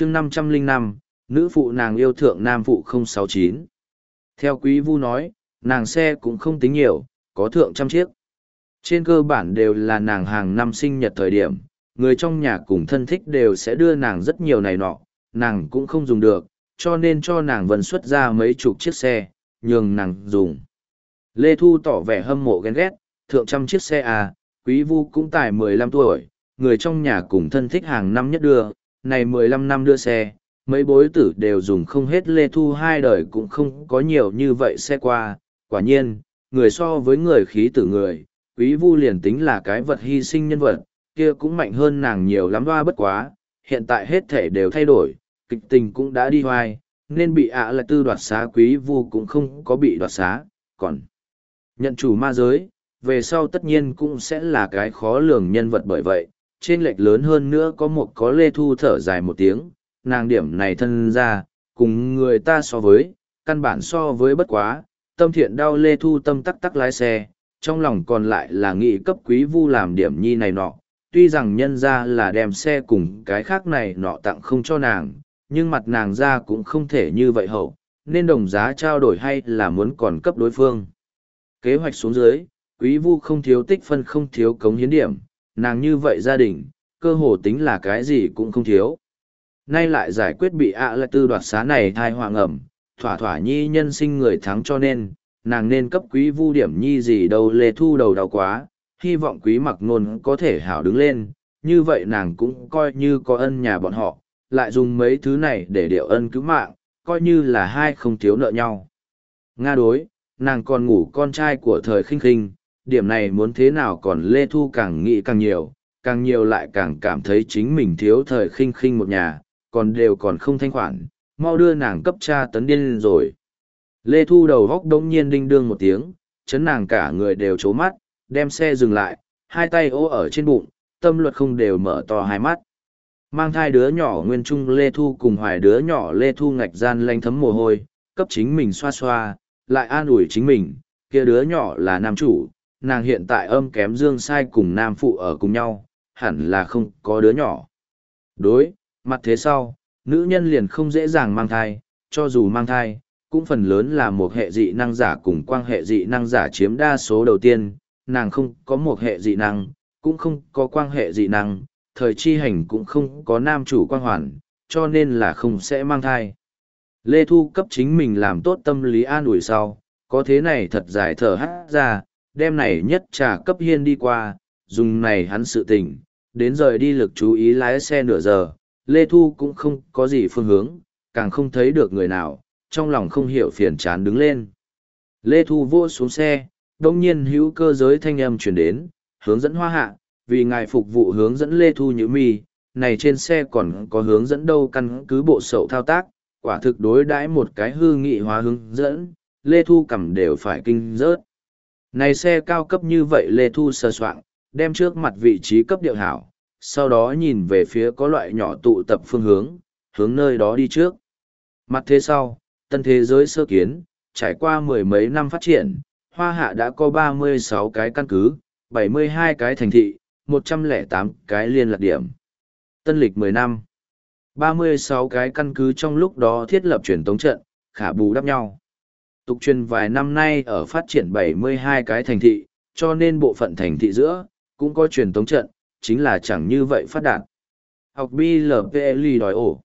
chương năm trăm linh năm, nữ phụ nàng yêu thượng nam phụ không sáu chín. Theo quý vu nói, nàng xe cũng không tính nhiều, có thượng trăm chiếc. Trên cơ bản đều là nàng hàng năm sinh nhật thời điểm, người trong nhà cùng thân thích đều sẽ đưa nàng rất nhiều này nọ, nàng cũng không dùng được, cho nên cho nàng vần xuất ra mấy chục chiếc xe, nhường nàng dùng. Lê thu tỏ vẻ hâm mộ ghen ghét, thượng trăm chiếc xe à quý vu cũng tài mười lăm tuổi, người trong nhà cùng thân thích hàng năm nhất đưa này mười lăm năm đưa xe, mấy bối tử đều dùng không hết lê thu hai đời cũng không có nhiều như vậy xe qua. Quả nhiên, người so với người khí tử người, quý vu liền tính là cái vật hy sinh nhân vật, kia cũng mạnh hơn nàng nhiều lắm đoa bất quá. Hiện tại hết thể đều thay đổi, kịch tình cũng đã đi hoài, nên bị ạ là tư đoạt xá quý vu cũng không có bị đoạt xá. Còn nhận chủ ma giới, về sau tất nhiên cũng sẽ là cái khó lường nhân vật bởi vậy trên lệch lớn hơn nữa có một có lê thu thở dài một tiếng, nàng điểm này thân ra, cùng người ta so với, căn bản so với bất quá, tâm thiện đau lê thu tâm tắc tắc lái xe, trong lòng còn lại là nghị cấp quý vu làm điểm nhi này nọ, tuy rằng nhân ra là đem xe cùng cái khác này nọ tặng không cho nàng, nhưng mặt nàng ra cũng không thể như vậy hậu, nên đồng giá trao đổi hay là muốn còn cấp đối phương. Kế hoạch xuống dưới, quý vu không thiếu tích phân không thiếu cống hiến điểm nàng như vậy gia đình, cơ hồ tính là cái gì cũng không thiếu. Nay lại giải quyết bị ạ lại tư đoạt xá này thai hoàng ẩm thỏa thỏa nhi nhân sinh người thắng cho nên, nàng nên cấp quý vu điểm nhi gì đâu lê thu đầu đau quá, hy vọng quý mặc nôn có thể hảo đứng lên, như vậy nàng cũng coi như có ân nhà bọn họ, lại dùng mấy thứ này để điệu ân cứu mạng, coi như là hai không thiếu nợ nhau. Nga đối, nàng còn ngủ con trai của thời khinh khinh điểm này muốn thế nào còn lê thu càng nghĩ càng nhiều càng nhiều lại càng cảm thấy chính mình thiếu thời khinh khinh một nhà, còn đều còn không thanh khoản, mau đưa nàng cấp cha tấn điên rồi. Lê thu đầu góc đ ỗ n g nhiên đinh đương một tiếng, chấn nàng cả người đều c mắt, đem xe dừng lại, hai tay ô ở trên bụng, tâm luật không đều mở to hai mắt. Mang thai đứa nhỏ nguyên trung lê thu cùng hoài đứa nhỏ lê thu ngạch gian lanh thấm mồ hôi, cấp chính mình xoa xoa, lại an ủi chính mình, kia đứa nhỏ là nam chủ nàng hiện tại âm kém dương sai cùng nam phụ ở cùng nhau, hẳn là không có đứa nhỏ. Đối, mặt thế sau, nữ nhân liền không dễ dàng mang thai, cho dù mang thai, cũng phần lớn là một hệ dị năng giả cùng quan hệ dị năng giả chiếm đa số đầu tiên, nàng không có một hệ dị năng, cũng không có quan hệ dị năng, thời chi hành cũng không có nam chủ quan hoàn, cho nên là không sẽ mang thai. Lê Thu cấp chính mình làm tốt tâm lý an ủi sau, có thế này thật dài thở hát ra, đem này nhất trà cấp hiên đi qua, dùng này hắn sự tình, đến rời đi lực chú ý lái xe nửa giờ, Lê Thu cũng không có gì phương hướng, càng không thấy được người nào, trong lòng không hiểu phiền chán đứng lên. Lê Thu vô xuống xe, đồng nhiên hữu cơ giới thanh âm chuyển đến, hướng dẫn hoa hạ, vì ngài phục vụ hướng dẫn Lê Thu như mi, này trên xe còn có hướng dẫn đâu căn cứ bộ sậu thao tác, quả thực đối đãi một cái hư nghị hóa hướng dẫn, Lê Thu cầm đều phải kinh rớt. Này xe cao cấp như vậy Lê Thu sơ soạn, đem trước mặt vị trí cấp điệu hảo, sau đó nhìn về phía có loại nhỏ tụ tập phương hướng, hướng nơi đó đi trước. Mặt thế sau, tân thế giới sơ kiến, trải qua mười mấy năm phát triển, Hoa Hạ đã có 36 cái căn cứ, 72 cái thành thị, 108 cái liên lạc điểm. Tân lịch 10 năm, 36 cái căn cứ trong lúc đó thiết lập truyền tống trận, khả bù đắp nhau tục truyền vài năm nay ở phát triển 72 cái thành thị, cho nên bộ phận thành thị giữa, cũng có truyền tống trận, chính là chẳng như vậy phát đạt. Học BLPLI đòi ổ.